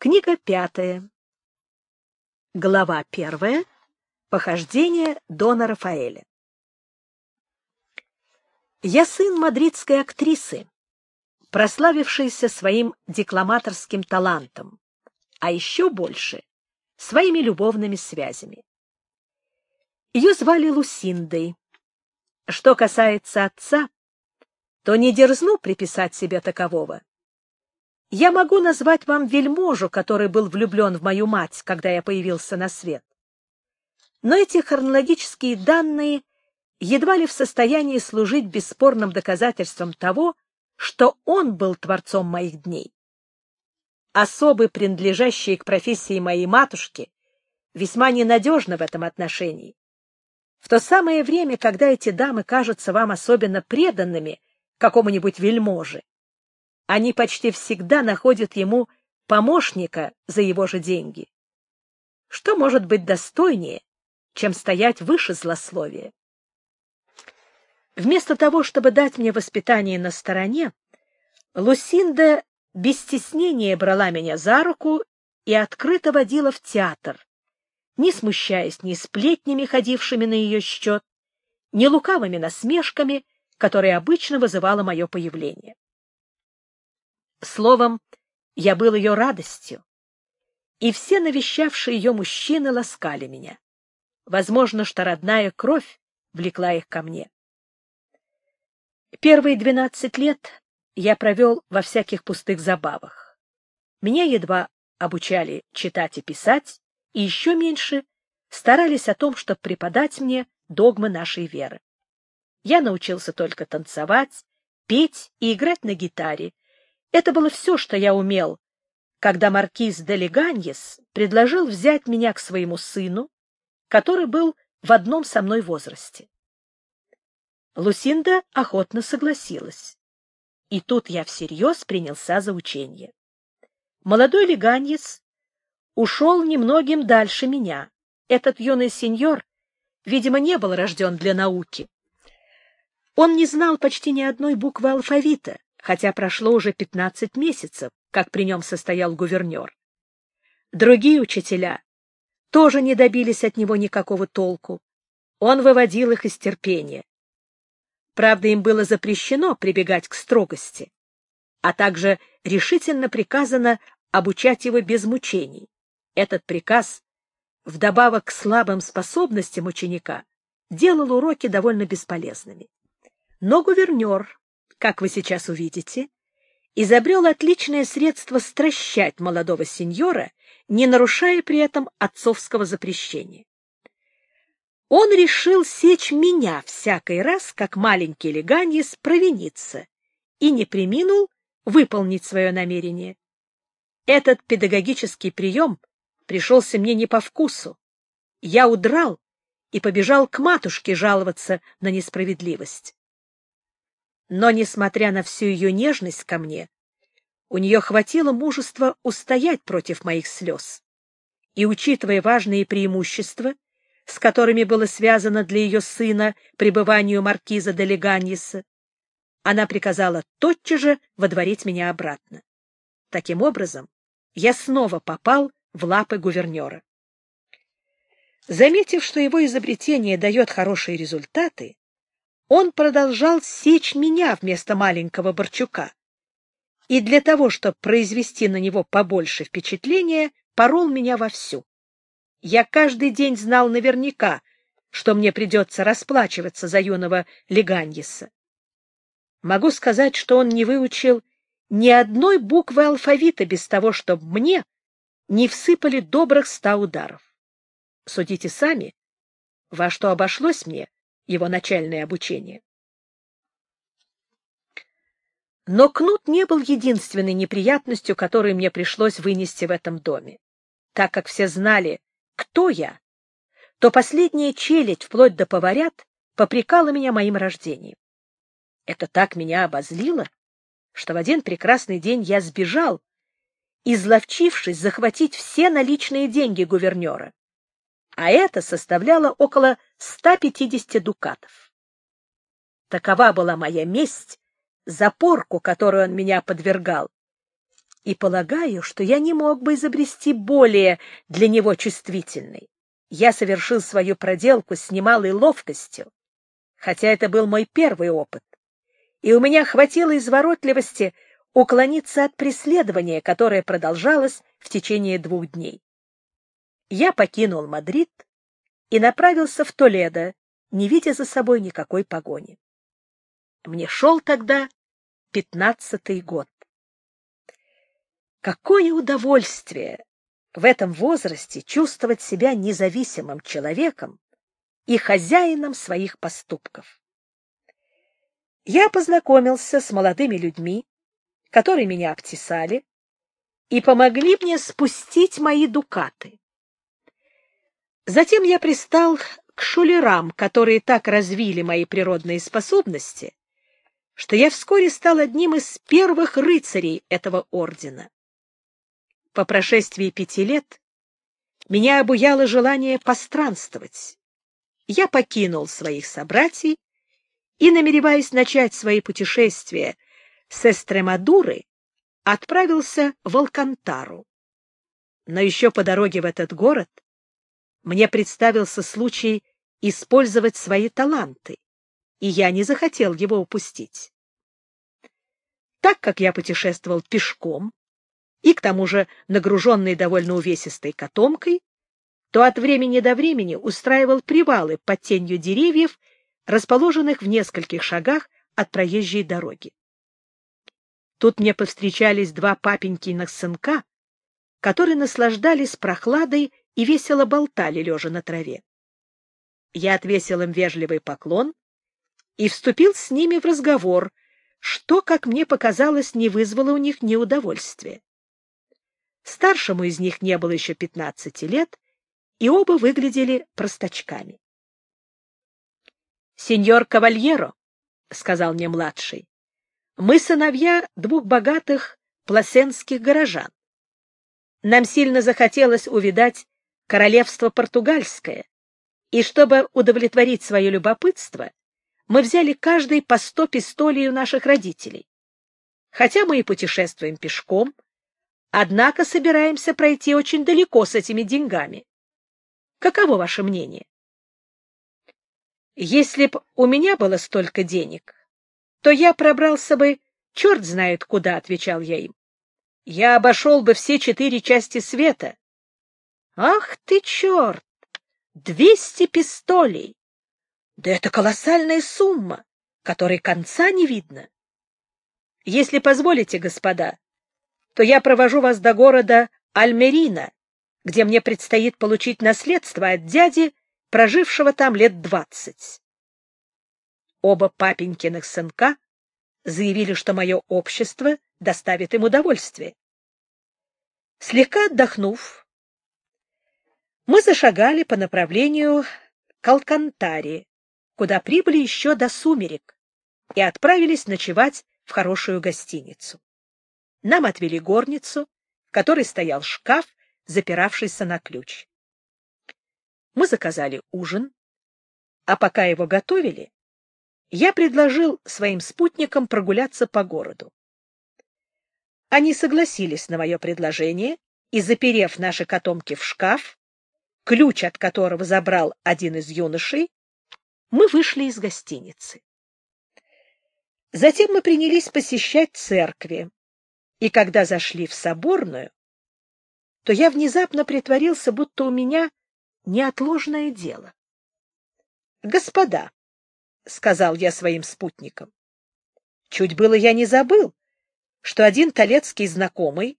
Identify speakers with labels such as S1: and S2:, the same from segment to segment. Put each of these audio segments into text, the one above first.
S1: Книга пятая. Глава первая. Похождение Дона Рафаэля. Я сын мадридской актрисы, прославившейся своим декламаторским талантом, а еще больше — своими любовными связями. Ее звали Лусиндой. Что касается отца, то не дерзну приписать себе такового. Я могу назвать вам вельможу, который был влюблен в мою мать, когда я появился на свет. Но эти хронологические данные едва ли в состоянии служить бесспорным доказательством того, что он был творцом моих дней. Особы, принадлежащие к профессии моей матушки, весьма ненадежны в этом отношении. В то самое время, когда эти дамы кажутся вам особенно преданными какому-нибудь вельможе, они почти всегда находят ему помощника за его же деньги. Что может быть достойнее, чем стоять выше злословия? Вместо того, чтобы дать мне воспитание на стороне, Лусинда без стеснения брала меня за руку и открыто водила в театр, не смущаясь ни сплетнями, ходившими на ее счет, ни лукавыми насмешками, которые обычно вызывало мое появление. Словом, я был ее радостью, и все навещавшие ее мужчины ласкали меня. Возможно, что родная кровь влекла их ко мне. Первые двенадцать лет я провел во всяких пустых забавах. Меня едва обучали читать и писать, и еще меньше старались о том, чтобы преподать мне догмы нашей веры. Я научился только танцевать, петь и играть на гитаре, это было все, что я умел, когда маркиз де Леганьес предложил взять меня к своему сыну, который был в одном со мной возрасте. Лусинда охотно согласилась. И тут я всерьез принялся за учение. Молодой Леганьес ушел немногим дальше меня. Этот юный сеньор, видимо, не был рожден для науки. Он не знал почти ни одной буквы алфавита, хотя прошло уже 15 месяцев, как при нем состоял гувернер. Другие учителя тоже не добились от него никакого толку. Он выводил их из терпения. Правда, им было запрещено прибегать к строгости, а также решительно приказано обучать его без мучений. Этот приказ, вдобавок к слабым способностям ученика, делал уроки довольно бесполезными. Но гувернер как вы сейчас увидите, изобрел отличное средство стращать молодого сеньора, не нарушая при этом отцовского запрещения. Он решил сечь меня всякий раз, как маленький Леганьес провинится, и не приминул выполнить свое намерение. Этот педагогический прием пришелся мне не по вкусу. Я удрал и побежал к матушке жаловаться на несправедливость. Но, несмотря на всю ее нежность ко мне, у нее хватило мужества устоять против моих слез. И, учитывая важные преимущества, с которыми было связано для ее сына пребывание маркиза де Леганьеса, она приказала тотчас же водворить меня обратно. Таким образом, я снова попал в лапы гувернера. Заметив, что его изобретение дает хорошие результаты, он продолжал сечь меня вместо маленького Борчука. И для того, чтобы произвести на него побольше впечатления, порол меня вовсю. Я каждый день знал наверняка, что мне придется расплачиваться за юного Леганьеса. Могу сказать, что он не выучил ни одной буквы алфавита без того, чтобы мне не всыпали добрых ста ударов. Судите сами, во что обошлось мне его начальное обучение. Но кнут не был единственной неприятностью, которую мне пришлось вынести в этом доме. Так как все знали, кто я, то последняя челядь, вплоть до поварят, попрекала меня моим рождением. Это так меня обозлило, что в один прекрасный день я сбежал, изловчившись захватить все наличные деньги гувернера а это составляло около 150 дукатов. Такова была моя месть за порку, которую он меня подвергал. и полагаю, что я не мог бы изобрести более для него чувствительный. Я совершил свою проделку с немалой ловкостью, хотя это был мой первый опыт, и у меня хватило изворотливости уклониться от преследования, которое продолжалось в течение двух дней. Я покинул Мадрид и направился в Толедо, не видя за собой никакой погони. Мне шел тогда пятнадцатый год. Какое удовольствие в этом возрасте чувствовать себя независимым человеком и хозяином своих поступков. Я познакомился с молодыми людьми, которые меня обтесали и помогли мне спустить мои дукаты. Затем я пристал к шулерам, которые так развили мои природные способности, что я вскоре стал одним из первых рыцарей этого ордена. По прошествии пяти лет меня обуяло желание постранствовать. Я покинул своих собратьей и, намереваясь начать свои путешествия с Эстремадуры, отправился в Алкантару. Но еще по дороге в этот город мне представился случай использовать свои таланты, и я не захотел его упустить. Так как я путешествовал пешком, и к тому же нагруженный довольно увесистой котомкой, то от времени до времени устраивал привалы под тенью деревьев, расположенных в нескольких шагах от проезжей дороги. Тут мне повстречались два папенькиных сынка, которые наслаждались прохладой и весело болтали, лежа на траве. Я отвесил им вежливый поклон и вступил с ними в разговор, что, как мне показалось, не вызвало у них неудовольствия. Старшему из них не было еще пятнадцати лет, и оба выглядели простачками. — Сеньор Кавальеро, — сказал мне младший, — мы сыновья двух богатых пласенских горожан. Нам сильно захотелось увидать королевство португальское, и чтобы удовлетворить свое любопытство, мы взяли каждый по сто пистолей у наших родителей. Хотя мы и путешествуем пешком, однако собираемся пройти очень далеко с этими деньгами. Каково ваше мнение? Если б у меня было столько денег, то я пробрался бы черт знает куда, — отвечал я им. Я обошел бы все четыре части света. Ах ты черт! Двести пистолей! Да это колоссальная сумма, которой конца не видно. Если позволите, господа, то я провожу вас до города Альмерина, где мне предстоит получить наследство от дяди, прожившего там лет двадцать. Оба папенькиных сынка заявили, что мое общество доставит им удовольствие. Слегка отдохнув, мы зашагали по направлению к Алкантаре, куда прибыли еще до сумерек, и отправились ночевать в хорошую гостиницу. Нам отвели горницу, в которой стоял шкаф, запиравшийся на ключ. Мы заказали ужин, а пока его готовили, я предложил своим спутникам прогуляться по городу. Они согласились на мое предложение и, заперев наши котомки в шкаф, ключ от которого забрал один из юношей, мы вышли из гостиницы. Затем мы принялись посещать церкви, и когда зашли в соборную, то я внезапно притворился, будто у меня неотложное дело. — Господа, — сказал я своим спутникам, — чуть было я не забыл, что один талецкий знакомый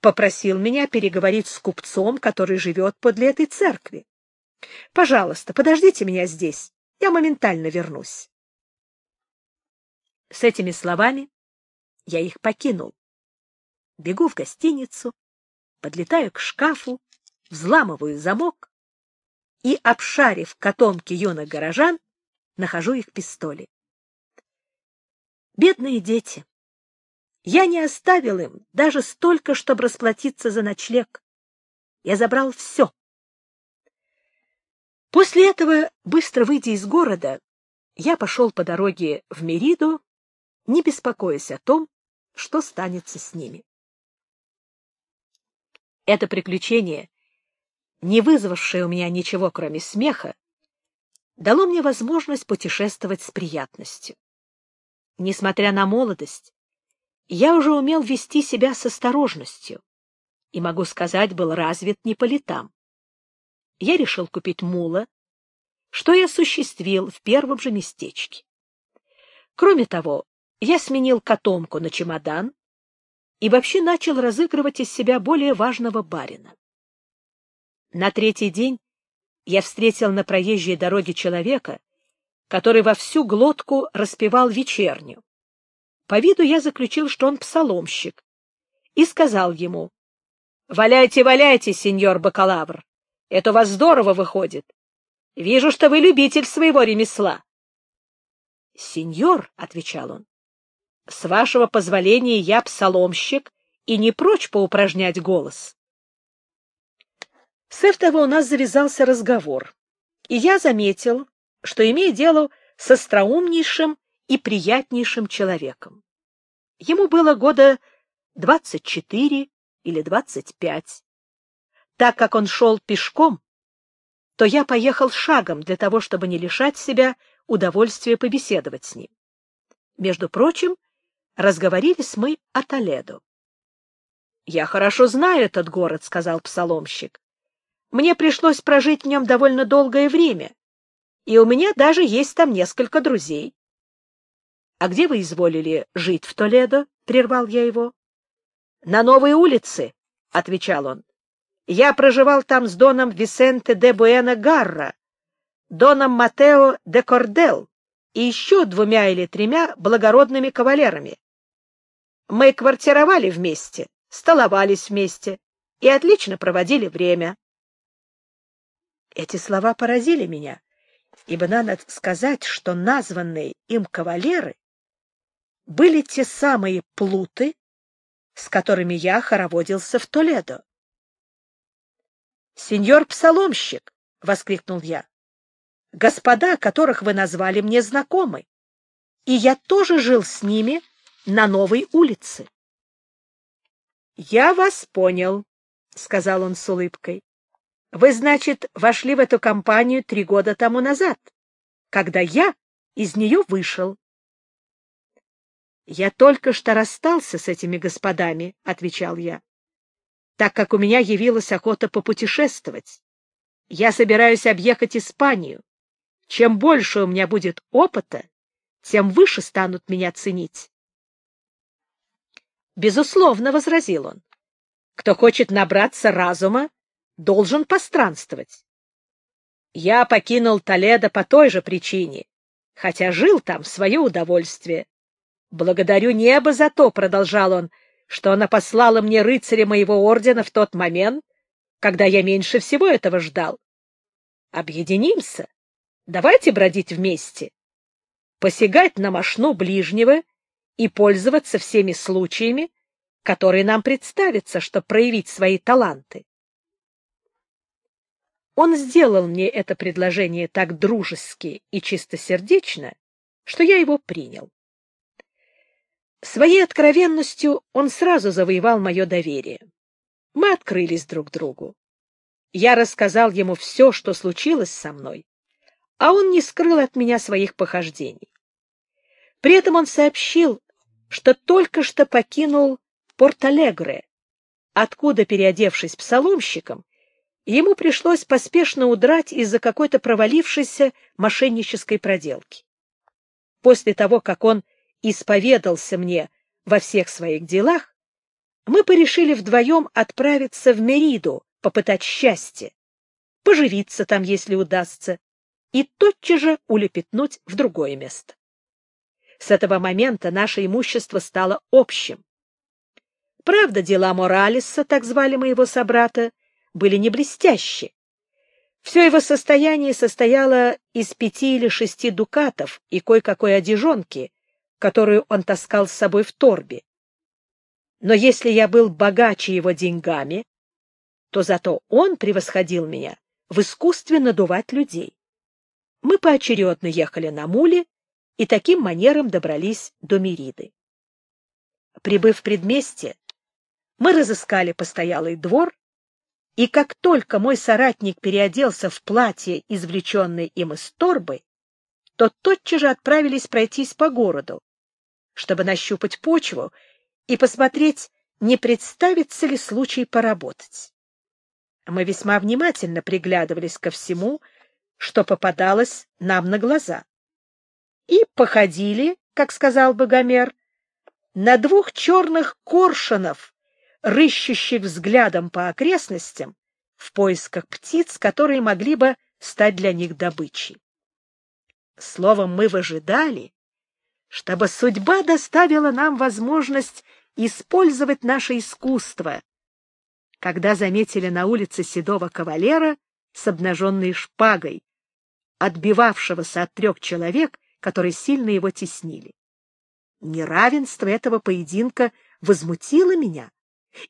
S1: попросил меня переговорить с купцом, который живет подле этой церкви. Пожалуйста, подождите меня здесь, я моментально вернусь. С этими словами я их покинул. Бегу в гостиницу, подлетаю к шкафу, взламываю замок и, обшарив котомки юных горожан, нахожу их пистоли. Бедные дети! Я не оставил им даже столько, чтобы расплатиться за ночлег. Я забрал все. После этого, быстро выйдя из города, я пошел по дороге в Мериду, не беспокоясь о том, что станется с ними. Это приключение, не вызвавшее у меня ничего, кроме смеха, дало мне возможность путешествовать с приятностью. Несмотря на молодость, я уже умел вести себя с осторожностью и, могу сказать, был развит не по летам. Я решил купить мула, что я осуществил в первом же местечке. Кроме того, я сменил котомку на чемодан и вообще начал разыгрывать из себя более важного барина. На третий день я встретил на проезжей дороге человека, который во всю глотку распевал вечерню. По виду я заключил, что он псаломщик, и сказал ему, «Валяйте, валяйте, сеньор бакалавр, это у вас здорово выходит. Вижу, что вы любитель своего ремесла». «Сеньор», — отвечал он, — «с вашего позволения я псаломщик и не прочь поупражнять голос». С этого у нас завязался разговор, и я заметил, что имею дело с остроумнейшим и приятнейшим человеком. Ему было года двадцать четыре или двадцать пять. Так как он шел пешком, то я поехал шагом для того, чтобы не лишать себя удовольствия побеседовать с ним. Между прочим, разговорились мы о Толедо. — Я хорошо знаю этот город, — сказал псаломщик. Мне пришлось прожить в нем довольно долгое время, и у меня даже есть там несколько друзей. — А где вы изволили жить в Толедо? — прервал я его. — На новой улице, — отвечал он. — Я проживал там с доном Висенте де Буэна Гарра, доном Матео де Кордел и еще двумя или тремя благородными кавалерами. Мы квартировали вместе, столовались вместе и отлично проводили время. Эти слова поразили меня, ибо надо сказать, что названные им кавалеры были те самые плуты, с которыми я хороводился в Толедо. «Сеньор псаломщик!» — воскликнул я. «Господа, которых вы назвали, мне знакомы, и я тоже жил с ними на новой улице». «Я вас понял», — сказал он с улыбкой. Вы, значит, вошли в эту компанию три года тому назад, когда я из нее вышел. «Я только что расстался с этими господами», — отвечал я, «так как у меня явилась охота попутешествовать. Я собираюсь объехать Испанию. Чем больше у меня будет опыта, тем выше станут меня ценить». «Безусловно», — возразил он, — «кто хочет набраться разума, должен постранствовать. Я покинул Толедо по той же причине, хотя жил там в свое удовольствие. Благодарю небо за то, — продолжал он, — что она послала мне рыцаря моего ордена в тот момент, когда я меньше всего этого ждал. Объединимся, давайте бродить вместе, посягать на мошну ближнего и пользоваться всеми случаями, которые нам представятся, чтобы проявить свои таланты. Он сделал мне это предложение так дружески и чистосердечно, что я его принял. Своей откровенностью он сразу завоевал мое доверие. Мы открылись друг другу. Я рассказал ему все, что случилось со мной, а он не скрыл от меня своих похождений. При этом он сообщил, что только что покинул Порт-Алегре, откуда, переодевшись псаломщиком, ему пришлось поспешно удрать из-за какой-то провалившейся мошеннической проделки. После того, как он исповедался мне во всех своих делах, мы порешили вдвоем отправиться в Мериду, попытать счастье, поживиться там, если удастся, и тотчас же улепетнуть в другое место. С этого момента наше имущество стало общим. Правда, дела Моралеса, так звали моего собрата, были не блестящие. Все его состояние состояло из пяти или шести дукатов и кое-какой одежонки, которую он таскал с собой в торбе. Но если я был богаче его деньгами, то зато он превосходил меня в искусстве надувать людей. Мы поочередно ехали на муле и таким манером добрались до Мериды. Прибыв в предместье, мы разыскали постоялый двор И как только мой соратник переоделся в платье, извлеченное им из торбы, то тотчас же отправились пройтись по городу, чтобы нащупать почву и посмотреть, не представится ли случай поработать. Мы весьма внимательно приглядывались ко всему, что попадалось нам на глаза. И походили, как сказал бы Гомер, на двух черных коршунов, рыщущих взглядом по окрестностям в поисках птиц, которые могли бы стать для них добычей. Словом, мы выжидали, чтобы судьба доставила нам возможность использовать наше искусство, когда заметили на улице седого кавалера с обнаженной шпагой, отбивавшегося от трех человек, которые сильно его теснили. Неравенство этого поединка возмутило меня,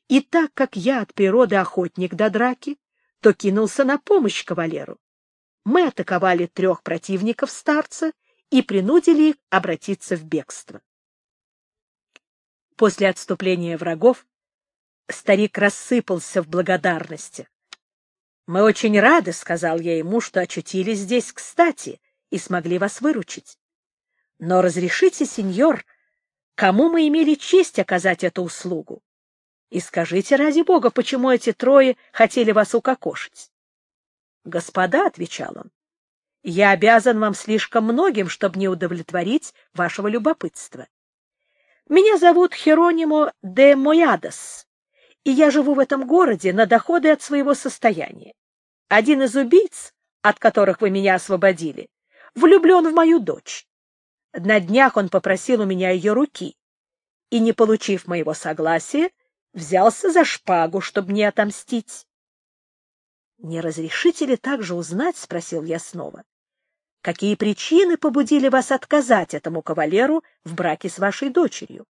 S1: и так как я от природы охотник до драки, то кинулся на помощь кавалеру. Мы атаковали трех противников старца и принудили их обратиться в бегство. После отступления врагов старик рассыпался в благодарности. «Мы очень рады», — сказал я ему, — «что очутились здесь кстати и смогли вас выручить. Но разрешите, сеньор, кому мы имели честь оказать эту услугу? И скажите, ради бога, почему эти трое хотели вас укокошить? Господа, — отвечал он, — я обязан вам слишком многим, чтобы не удовлетворить вашего любопытства. Меня зовут Херонимо де Моядос, и я живу в этом городе на доходы от своего состояния. Один из убийц, от которых вы меня освободили, влюблен в мою дочь. На днях он попросил у меня ее руки, и, не получив моего согласия, взялся за шпагу, чтобы мне отомстить. — Не разрешите ли также узнать, — спросил я снова, — какие причины побудили вас отказать этому кавалеру в браке с вашей дочерью?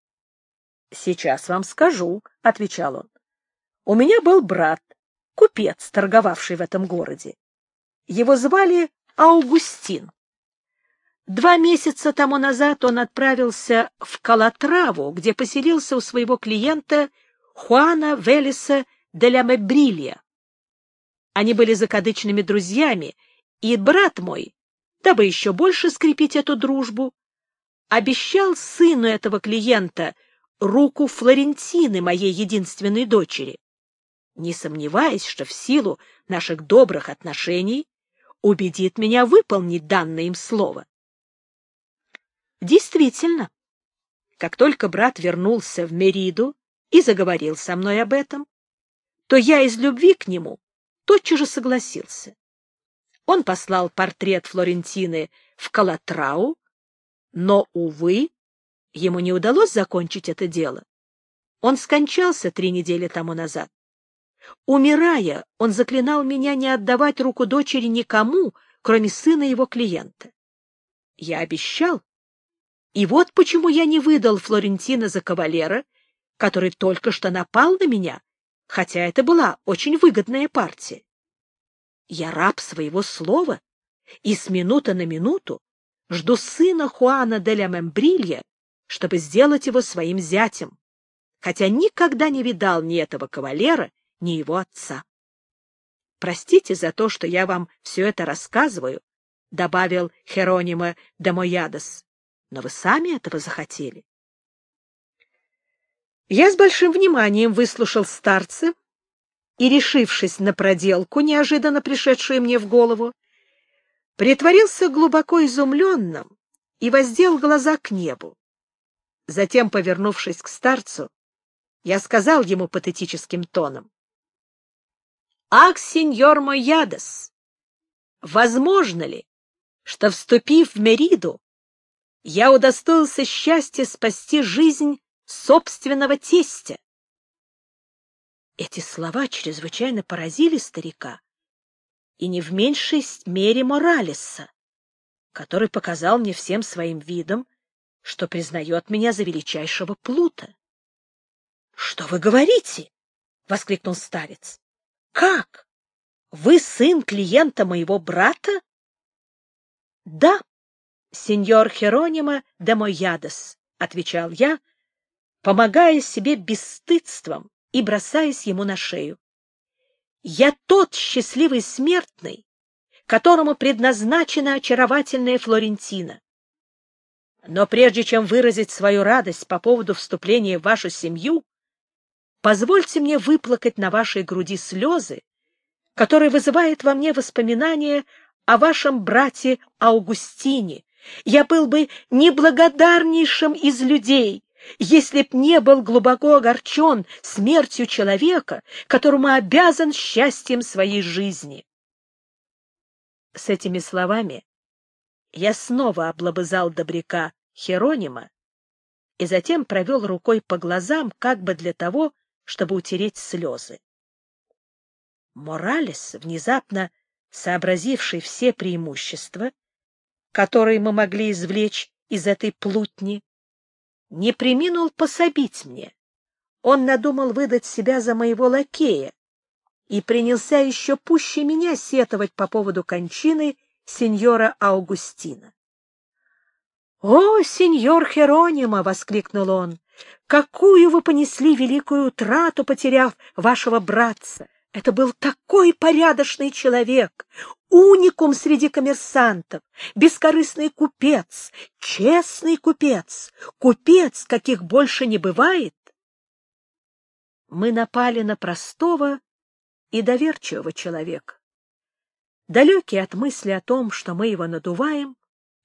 S1: — Сейчас вам скажу, — отвечал он. — У меня был брат, купец, торговавший в этом городе. Его звали Аугустин. Два месяца тому назад он отправился в Калатраву, где поселился у своего клиента Хуана Велеса де ля Мебрилья. Они были закадычными друзьями, и брат мой, дабы еще больше скрепить эту дружбу, обещал сыну этого клиента руку Флорентины, моей единственной дочери, не сомневаясь, что в силу наших добрых отношений убедит меня выполнить данное им слово. Действительно, как только брат вернулся в Мериду, и заговорил со мной об этом, то я из любви к нему тотчас же согласился. Он послал портрет Флорентины в Калатрау, но, увы, ему не удалось закончить это дело. Он скончался три недели тому назад. Умирая, он заклинал меня не отдавать руку дочери никому, кроме сына его клиента. Я обещал. И вот почему я не выдал Флорентина за кавалера который только что напал на меня, хотя это была очень выгодная партия. Я раб своего слова и с минуты на минуту жду сына Хуана де ля Мембрилья, чтобы сделать его своим зятем, хотя никогда не видал ни этого кавалера, ни его отца. Простите за то, что я вам все это рассказываю, — добавил Херонима де Моядос, — но вы сами этого захотели. Я с большим вниманием выслушал старца и, решившись на проделку, неожиданно пришедшую мне в голову, притворился глубоко изумленным и воздел глаза к небу. Затем, повернувшись к старцу, я сказал ему патетическим тоном. — Ах, сеньор мой ядос! Возможно ли, что, вступив в Мериду, я удостоился счастья спасти жизнь собственного тестя. Эти слова чрезвычайно поразили старика, и не в меньшей мере Моралеса, который показал мне всем своим видом, что признает меня за величайшего плута. — Что вы говорите? — воскликнул старец. — Как? Вы сын клиента моего брата? — Да, сеньор Херонима де Моядес, — отвечал я, помогая себе бесстыдством и бросаясь ему на шею. Я тот счастливый смертный, которому предназначена очаровательная Флорентина. Но прежде чем выразить свою радость по поводу вступления в вашу семью, позвольте мне выплакать на вашей груди слезы, которые вызывают во мне воспоминания о вашем брате Аугустине. Я был бы неблагодарнейшим из людей, если б не был глубоко огорчен смертью человека, которому обязан счастьем своей жизни. С этими словами я снова облобызал добряка Херонима и затем провел рукой по глазам, как бы для того, чтобы утереть слезы. Моралес, внезапно сообразивший все преимущества, которые мы могли извлечь из этой плутни, не приминул пособить мне. Он надумал выдать себя за моего лакея и принялся еще пуще меня сетовать по поводу кончины сеньора Аугустина. — О, сеньор Херонима! — воскликнул он. — Какую вы понесли великую утрату, потеряв вашего братца! Это был такой порядочный человек, уникум среди коммерсантов, бескорыстный купец, честный купец, купец, каких больше не бывает. Мы напали на простого и доверчивого человека. Далекий от мысли о том, что мы его надуваем,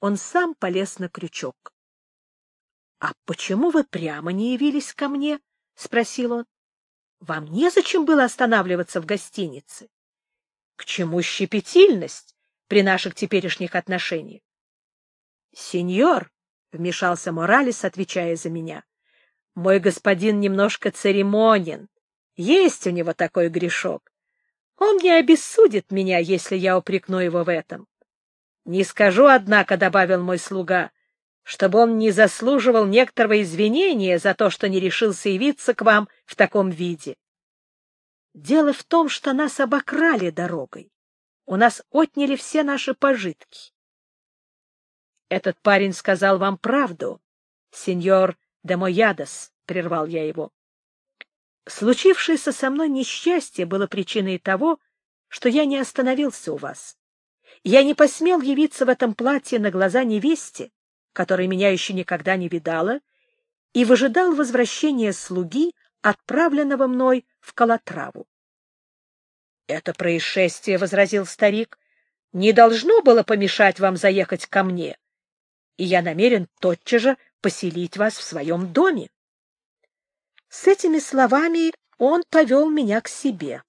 S1: он сам полез на крючок. — А почему вы прямо не явились ко мне? — спросил он. Вам незачем было останавливаться в гостинице. К чему щепетильность при наших теперешних отношениях? — Сеньор, — вмешался Моралес, отвечая за меня, — мой господин немножко церемонен. Есть у него такой грешок. Он не обессудит меня, если я упрекну его в этом. Не скажу, однако, — добавил мой слуга, чтобы он не заслуживал некоторого извинения за то, что не решился явиться к вам в таком виде. Дело в том, что нас обокрали дорогой. У нас отняли все наши пожитки. Этот парень сказал вам правду, сеньор Демоядос, — прервал я его. Случившееся со мной несчастье было причиной того, что я не остановился у вас. Я не посмел явиться в этом платье на глаза невесте, которая меня еще никогда не видала, и выжидал возвращения слуги, отправленного мной в Калатраву. — Это происшествие, — возразил старик, — не должно было помешать вам заехать ко мне, и я намерен тотчас же поселить вас в своем доме. С этими словами он повел меня к себе.